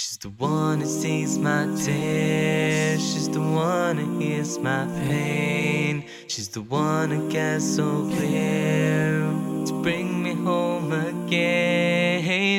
She's the one who sees my tears. She's the one who hears my pain. She's the one who gets so clear to bring me home again.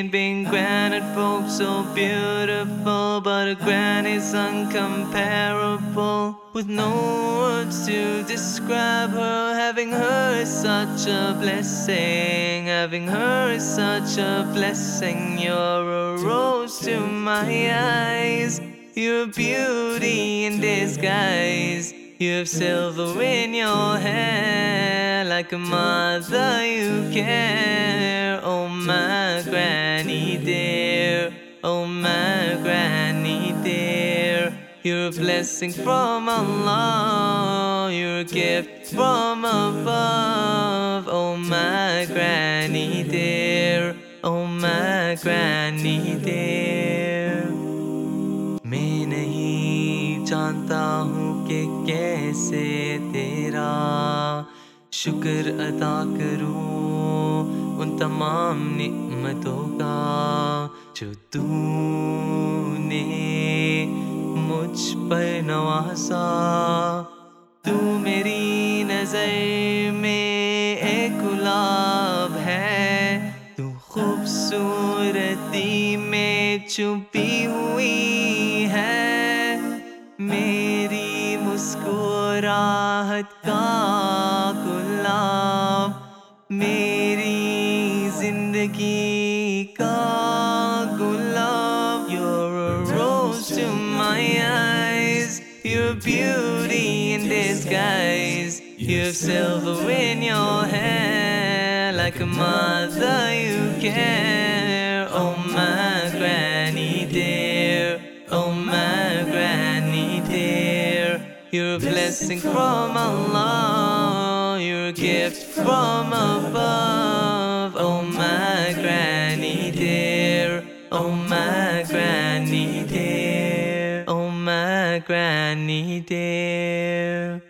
Being granted folks so beautiful, but a granny's uncomparable. With no words to describe her, having her is such a blessing. Having her is such a blessing. You're a rose to my eyes. You're beauty in disguise. You have silver in your hair, like a mother you care. Oh, my. Oh my granny dear Your blessing from Allah Your gift from above Oh my granny dear Oh my granny dear میں نہیں جانتا ہوں کہ کیسے تیرا شکر ادا کروں ان تمام نعمتوں کا جو تو نے مجھ پر نوازا، تو میری نظر میں ایک گلاب ہے۔ تو خوبصورتی میں چھپی ہوئی ہے۔ میری مسکراہت کا گلاب، میری زندگی کا my eyes. You're beauty in disguise. You have silver in your hair Like a mother you care. Oh my granny dear. Oh my granny dear. You're a blessing from Allah. You're a gift from above. Oh my granny dear. Oh my granny granny dear